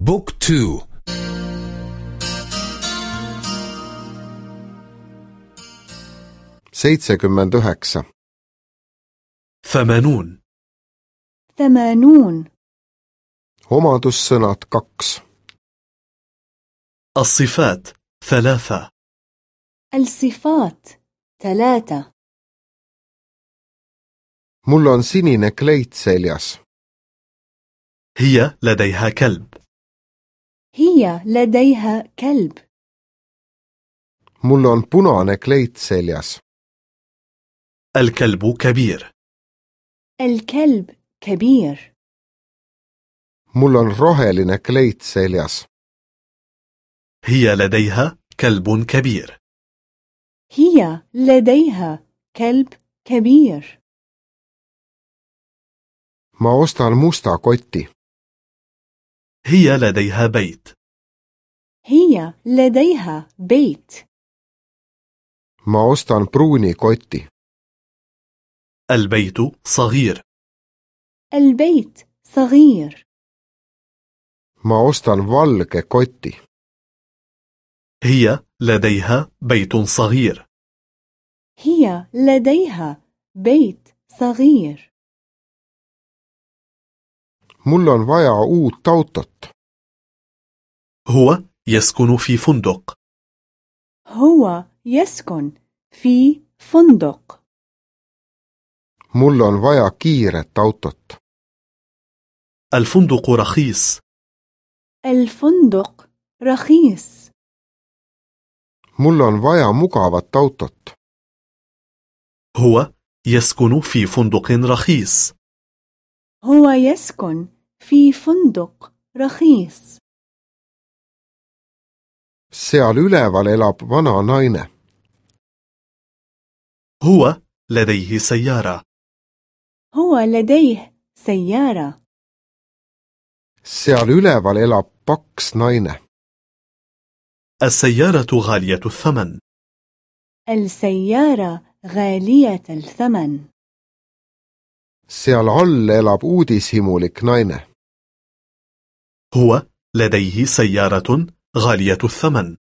book two. seitsekümmend üheksa ثمانون. ثمانون. omadussõnad kaks الصفات ثلاثة. الصفات ثلاثة. mul on sinine kleit seljas هي لديها كلب. هي لديها كلب mul on punane kleit seljas الكلب كبير الكلب كبير mul on roheline kleit seljas هي لديها كلب كبير هي لديها كلب كبير ma ostan musta koti هي لديها بيت. هي لديها بيت. Ma ostan pruuni koti البيت صغير. البيت صغير. Ma ostan valge koti هي لديها بيت صغير. هي لديها بيت صغير. Mul on vaja uut autot هو يسكن في فندق. هو يسكن في فندق. mul on vaja kiiret autot الفندق رخيص. الفندق رخيص. mul on vaja mugavat autot هو يسكن في فندق رخيص. هو يسكن في فندق رخيص seal üleval elab vana naine هو لديه سيارة هو لديه سيارة seal üleval elab paks naine السيارة غالية الثمن السيارة غالية الثمن seal all elab uudishimulik naine هو لديه سيارة غالية الثمن.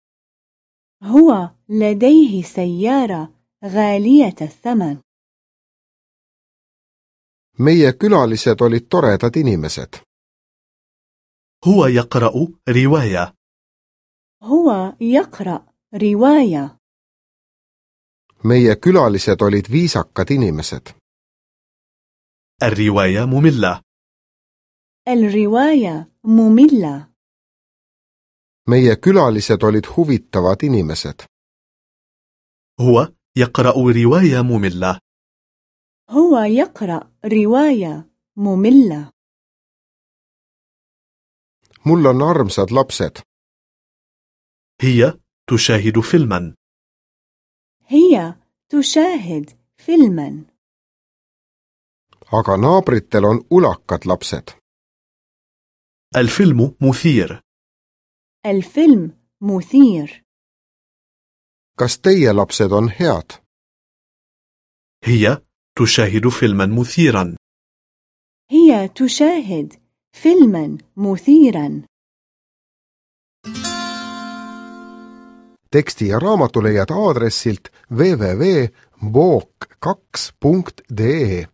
هو لديه سيارة غالية الثمن. meie külalised olid toredad inimesed هو يقرأ رواية. هو يقرأ رواية. meie külalised olid viisakad inimesed الرواية مملة. الرواية مملة meie külalised olid huvitavad inimesed هو يقرأ رواية مملة هو يقرأ رواية مملة mul on armsad lapsed هي تشاهد فيلما هي تشاهد فيلما aga naabritel on ulakad lapsed الفيلم مثير الفيلم مثير kas teie lapsed on head هي تشاهد فيلما مثيرا هي تشاهد فيلما مثيرا teksti ja raamatu leiad aadressilt www.book2.de